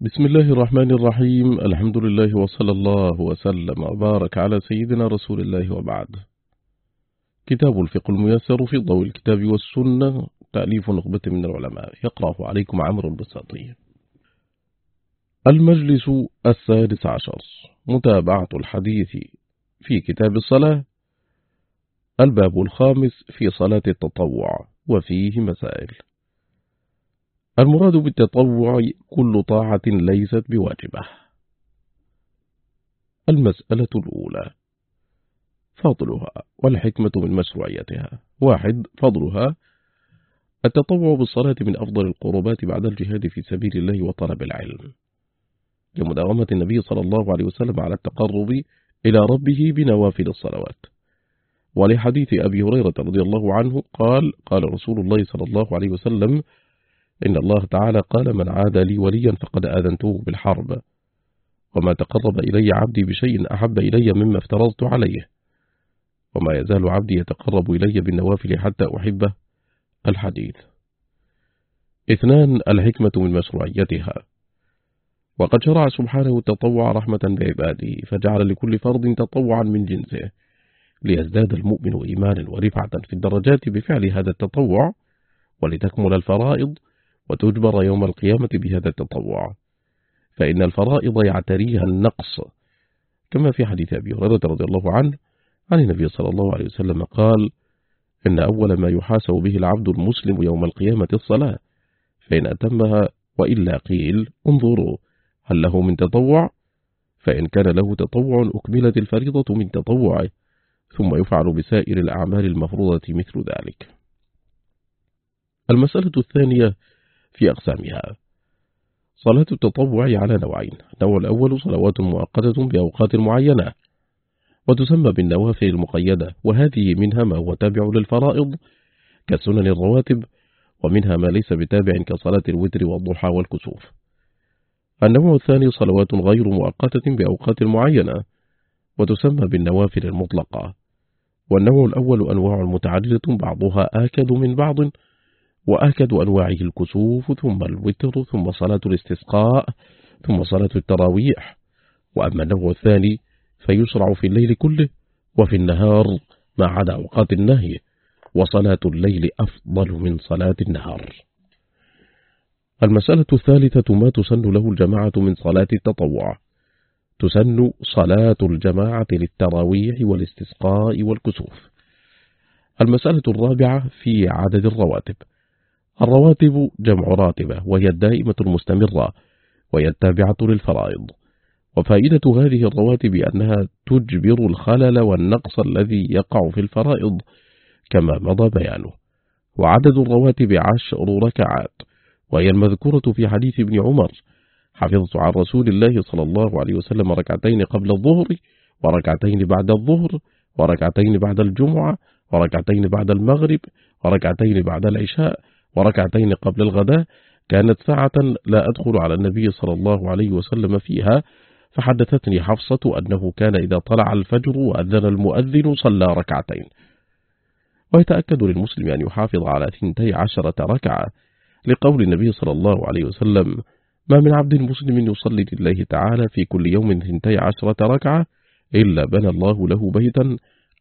بسم الله الرحمن الرحيم الحمد لله وصلى الله وسلم وبارك على سيدنا رسول الله وبعد كتاب الفقه الميسر في ضوء الكتاب والسنة تأليف نخبة من العلماء يقرأه عليكم عمرو البساطي المجلس السادس عشر متابعة الحديث في كتاب الصلاة الباب الخامس في صلاة التطوع وفيه مسائل المراد بالتطوع كل طاعة ليست بواجبة. المسألة الأولى فضلها والحكمة من مشروعيتها. واحد فضلها التطوع بالصلاة من أفضل القربات بعد الجهاد في سبيل الله وطلب العلم. لمداومة النبي صلى الله عليه وسلم على التقرب إلى ربه بنوافل الصلوات. ولحديث أبي هريرة رضي الله عنه قال قال رسول الله صلى الله عليه وسلم إن الله تعالى قال من عاد لي وليا فقد آذنته بالحرب. وما تقرب إلي عبدي بشيء أحب إلي مما افترضت عليه. وما يزال عبدي يتقرب إلي بالنوافل حتى أحبه. الحديث. اثنان الحكمة من مشروعيتها. وقد شرع سبحانه التطوع رحمة بعباده فجعل لكل فرد تطوعا من جنسه. ليزداد المؤمن إيمانا ورفعة في الدرجات بفعل هذا التطوع ولتكمل الفرائض وتجبر يوم القيامة بهذا التطوع. فإن الفرائض يعتريها النقص كما في حديث أبي هريرة رضي الله عنه عن النبي صلى الله عليه وسلم قال إن أول ما يحاسب به العبد المسلم يوم القيامة الصلاة فإن أتمها وإلا قيل انظروا هل له من تطوع؟ فإن كان له تطوع أكملت الفريضة من تطوعه ثم يفعل بسائر الأعمال المفروضة مثل ذلك. المسألة الثانية في أقسامها. صلاة التطوع على نوعين النوع الأول صلوات مؤقتة بأوقات معينة وتسمى بالنوافل المقيدة وهذه منها ما هو تابع للفرائض كسنن الرواتب ومنها ما ليس بتابع كصلاة الوتر والضحى والكسوف. النوع الثاني صلوات غير مؤقتة بأوقات معينة وتسمى بالنوافل المطلقة والنوع الأول أنواع متعددة بعضها آكد من بعض وآكد أنواعه الكسوف ثم الوتر ثم صلاة الاستسقاء ثم صلاة التراويح. وأما النوع الثاني فيشرع في الليل كله وفي النهار ما عدا أوقات النهي وصلاة الليل أفضل من صلاة النهار. المسألة الثالثة ما تسن له الجماعة من صلاة التطوع. تسن صلاة الجماعة للتراويح والاستسقاء والكسوف. المسألة الرابعة في عدد الرواتب. الرواتب جمع راتبة وهي الدائمة المستمرة وهي التابعة للفرائض. وفائدة هذه الرواتب أنها تجبر الخلل والنقص الذي يقع في الفرائض كما مضى بيانه. وعدد الرواتب عشر ركعات وهي المذكورة في حديث ابن عمر حفظت عن رسول الله صلى الله عليه وسلم ركعتين قبل الظهر وركعتين بعد الظهر وركعتين بعد الجمعة وركعتين بعد المغرب وركعتين بعد العشاء وركعتين قبل الغداء كانت ساعة لا أدخل على النبي صلى الله عليه وسلم فيها فحدثتني حفصة أنه كان إذا طلع الفجر وأذن المؤذن صلى ركعتين. ويتأكد للمسلم أن يحافظ على ثنتي عشرة ركعة لقول النبي صلى الله عليه وسلم ما من عبد مسلم يصلي لله تعالى في كل يوم ثنتي عشرة ركعة إلا بنى الله له بيتا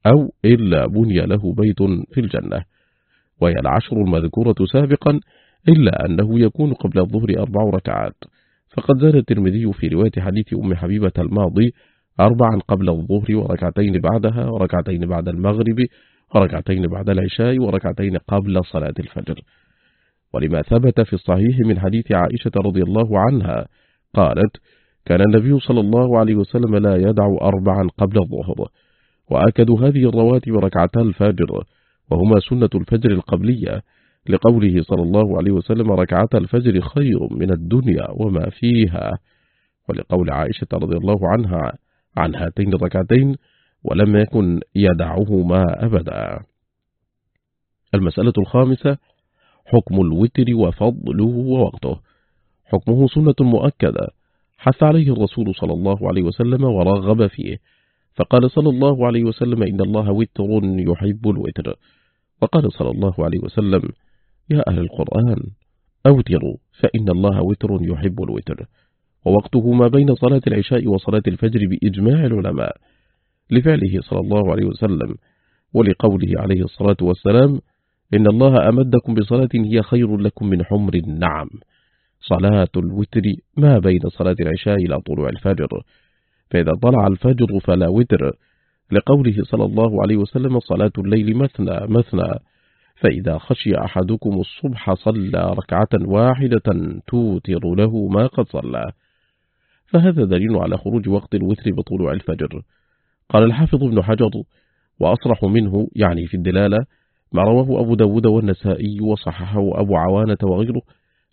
أو إلا بني له بيت في الجنة. وهي العشر المذكورة سابقا إلا أنه يكون قبل الظهر أربع ركعات. فقد زاد الترمذي في رواية حديث أم حبيبة الماضي أربعا قبل الظهر وركعتين بعدها وركعتين بعد المغرب وركعتين بعد العشاء وركعتين قبل صلاة الفجر. ولما ثبت في الصحيح من حديث عائشة رضي الله عنها قالت كان النبي صلى الله عليه وسلم لا يدع أربعا قبل الظهر وأكد هذه الرواتب ركعتا الفجر وهما سنة الفجر القبلية لقوله صلى الله عليه وسلم ركعتا الفجر خير من الدنيا وما فيها. ولقول عائشة رضي الله عنها عن هاتين الركعتين ولم يكن يدعهما أبدا. المسألة الخامسة حكم الوتر وفضله ووقته. حكمه سنة مؤكدة. حث عليه الرسول صلى الله عليه وسلم ورغب فيه. فقال صلى الله عليه وسلم إن الله وتر يحب الوتر. وقال صلى الله عليه وسلم يا أهل القرآن أوتروا فإن الله وتر يحب الوتر. ووقته ما بين صلاة العشاء وصلاة الفجر بإجماع العلماء. لفعله صلى الله عليه وسلم ولقوله عليه الصلاة والسلام إن الله أمدكم بصلاة هي خير لكم من حمر النعم. صلاة الوتر ما بين صلاة العشاء إلى طلوع الفجر. فإذا طلع الفجر فلا وتر. لقوله صلى الله عليه وسلم صلاة الليل مثنى مثنى. فإذا خشي أحدكم الصبح صلى ركعة واحدة توتر له ما قد صلى. فهذا دليل على خروج وقت الوتر بطلوع الفجر. قال الحافظ ابن حجر وأصرح منه يعني في الدلالة ما رواه أبو داود والنسائي وصححه أبو عوانة وغيره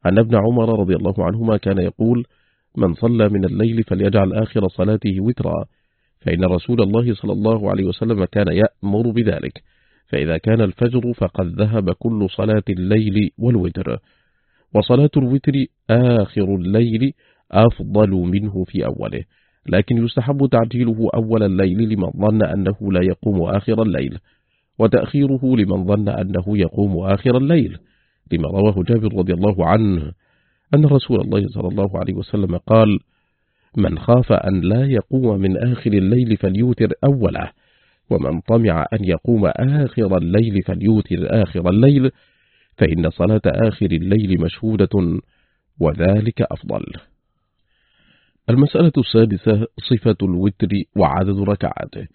أن ابن عمر رضي الله عنهما كان يقول من صلى من الليل فليجعل آخر صلاته وترا. فإن رسول الله صلى الله عليه وسلم كان يأمر بذلك. فإذا كان الفجر فقد ذهب كل صلاة الليل والوتر. وصلاة الوتر آخر الليل أفضل منه في أوله. لكن يستحب تعجيله أول الليل لمن ظن أنه لا يقوم آخر الليل. وتأخيره لمن ظن أنه يقوم آخر الليل. لما رواه جابر رضي الله عنه أن رسول الله صلى الله عليه وسلم قال من خاف أن لا يقوم من آخر الليل فليوتر أوله ومن طمع أن يقوم آخر الليل فليوتر آخر الليل فإن صلاة آخر الليل مشهودة وذلك أفضل. المسألة السادسة صفة الوتر وعدد ركعاته.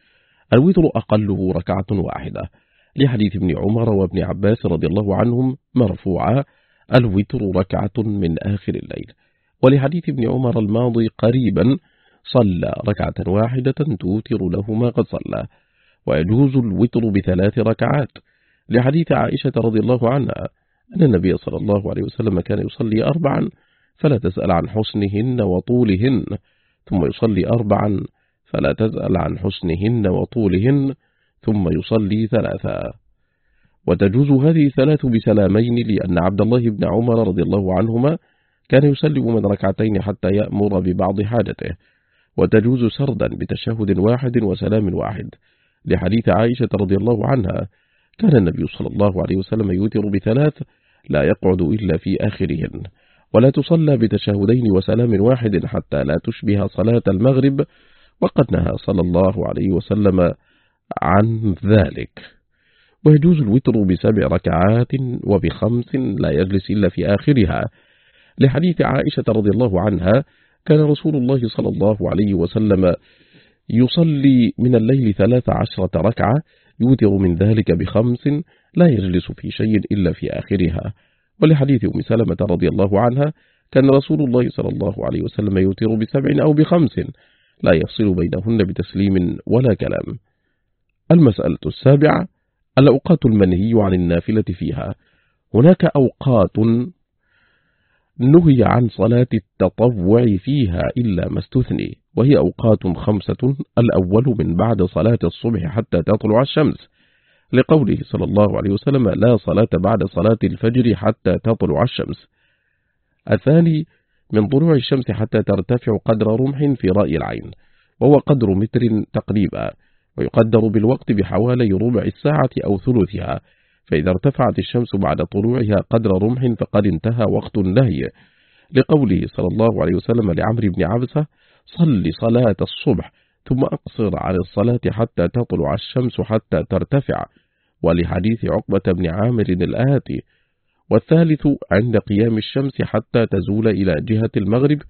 الوتر أقله ركعة واحدة. لحديث ابن عمر وابن عباس رضي الله عنهم مرفوعا الوتر ركعة من آخر الليل. ولحديث ابن عمر الماضي قريبا صلى ركعة واحدة توتر له ما قد صلى. ويجوز الوتر بثلاث ركعات. لحديث عائشة رضي الله عنها أن النبي صلى الله عليه وسلم كان يصلي أربعا فلا تسأل عن حسنهن وطولهن. ثم يصلي أربعا فلا تسأل عن حسنهن وطولهن. ثم يصلي ثلاثا. وتجوز هذه الثلاث بسلامين لأن عبد الله بن عمر رضي الله عنهما كان يسلم من ركعتين حتى يأمر ببعض حاجته. وتجوز سردا بتشهد واحد وسلام واحد. لحديث عائشة رضي الله عنها كان النبي صلى الله عليه وسلم يوتر بثلاث لا يقعد إلا في آخرهن. ولا تصلى بتشهدين وسلام واحد حتى لا تشبه صلاة المغرب وقد نهى صلى الله عليه وسلم عن ذلك. ويجوز الوتر بسبع ركعات وبخمس لا يجلس إلا في آخرها. لحديث عائشة رضي الله عنها كان رسول الله صلى الله عليه وسلم يصلي من الليل ثلاث عشرة ركعة يوتر من ذلك بخمس لا يجلس في شيء إلا في آخرها. ولحديث أم سلمة رضي الله عنها كان رسول الله صلى الله عليه وسلم يوتر بسبع أو بخمس لا يفصل بينهن بتسليم ولا كلام. المسألة السابعة الأوقات المنهي عن النافلة فيها. هناك أوقات نهي عن صلاة التطوع فيها إلا ما استثني وهي أوقات خمسة الأول من بعد صلاة الصبح حتى تطلع الشمس. لقوله صلى الله عليه وسلم لا صلاة بعد صلاة الفجر حتى تطلع الشمس. الثاني من طلوع الشمس حتى ترتفع قدر رمح في رأي العين وهو قدر متر تقريبا. ويقدر بالوقت بحوالي ربع الساعة أو ثلثها. فإذا ارتفعت الشمس بعد طلوعها قدر رمح فقد انتهى وقت النهي. لقوله صلى الله عليه وسلم لعمر بن عبسة صل صلاة الصبح ثم أقصر عن الصلاة حتى تطلع الشمس حتى ترتفع. ولحديث عقبة بن عامر الآتي والثالث عند قيام الشمس حتى تزول إلى جهة المغرب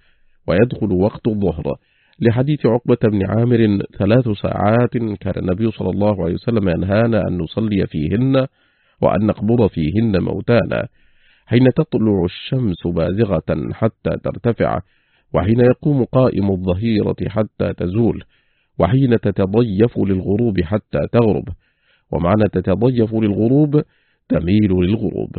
ويدخل وقت الظهر. لحديث عقبة بن عامر ثلاث ساعات كان النبي صلى الله عليه وسلم ينهانا أن نصلي فيهن وأن نقبض فيهن موتانا حين تطلع الشمس بازغة حتى ترتفع وحين يقوم قائم الظهيرة حتى تزول وحين تتضيف للغروب حتى تغرب ومعنى تتضيف للغروب تميل للغروب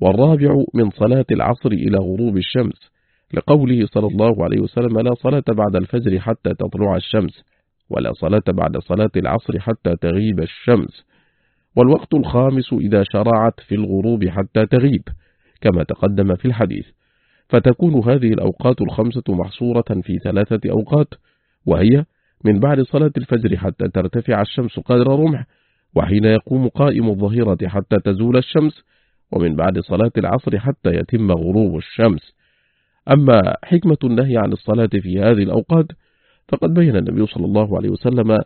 والرابع من صلاة العصر إلى غروب الشمس. لقوله صلى الله عليه وسلم لا صلاة بعد الفجر حتى تطلع الشمس ولا صلاة بعد صلاة العصر حتى تغيب الشمس والوقت الخامس إذا شرعت في الغروب حتى تغيب كما تقدم في الحديث. فتكون هذه الأوقات الخمسة محصورة في ثلاثة أوقات وهي من بعد صلاة الفجر حتى ترتفع الشمس قدر رمح وحين يقوم قائم الظهيرة حتى تزول الشمس ومن بعد صلاة العصر حتى يتم غروب الشمس. أما حكمة النهي عن الصلاة في هذه الأوقات فقد بين النبي صلى الله عليه وسلم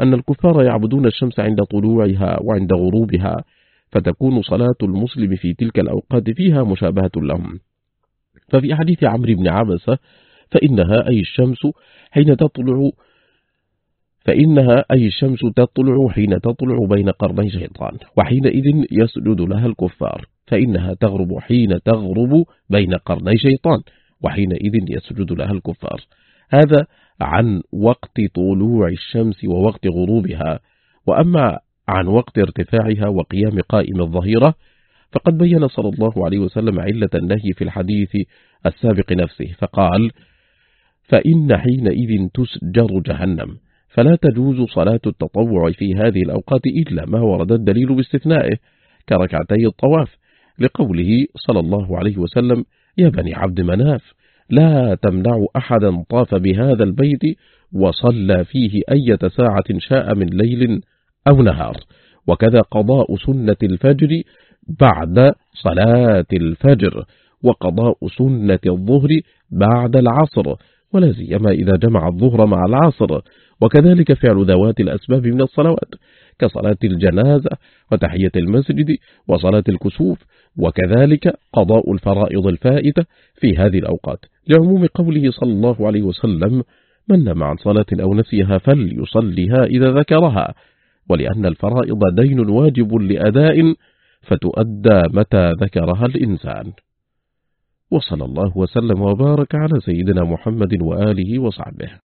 أن الكفار يعبدون الشمس عند طلوعها وعند غروبها فتكون صلاة المسلم في تلك الأوقات فيها مشابهة لهم. ففي حديث عمرو بن عبسة فإنها أي الشمس حين تطلع فإنها أي الشمس تطلع حين تطلع بين قرني شيطان وحينئذ يسجد لها الكفار فإنها تغرب حين تغرب بين قرني شيطان. وحينئذ يسجد لها الكفار. هذا عن وقت طلوع الشمس ووقت غروبها. وأما عن وقت ارتفاعها وقيام قائم الظهيرة فقد بين صلى الله عليه وسلم علة النهي في الحديث السابق نفسه فقال فإن حينئذ تسجر جهنم فلا تجوز صلاة التطوع في هذه الأوقات إلا ما ورد الدليل باستثنائه كركعتي الطواف لقوله صلى الله عليه وسلم يا بني عبد مناف لا تمنع أحدا طاف بهذا البيت وصلى فيه أية ساعة شاء من ليل أو نهار. وكذا قضاء سنة الفجر بعد صلاة الفجر وقضاء سنة الظهر بعد العصر ولا سيما إذا جمع الظهر مع العصر. وكذلك فعل ذوات الأسباب من الصلوات. كصلاة الجنازة وتحية المسجد وصلاة الكسوف وكذلك قضاء الفرائض الفائتة في هذه الأوقات. لعموم قوله صلى الله عليه وسلم من نم عن صلاة أو نسيها فليصلها إذا ذكرها ولأن الفرائض دين واجب لأداء فتؤدى متى ذكرها الإنسان. وصلى الله وسلم وبارك على سيدنا محمد وآله وصحبه.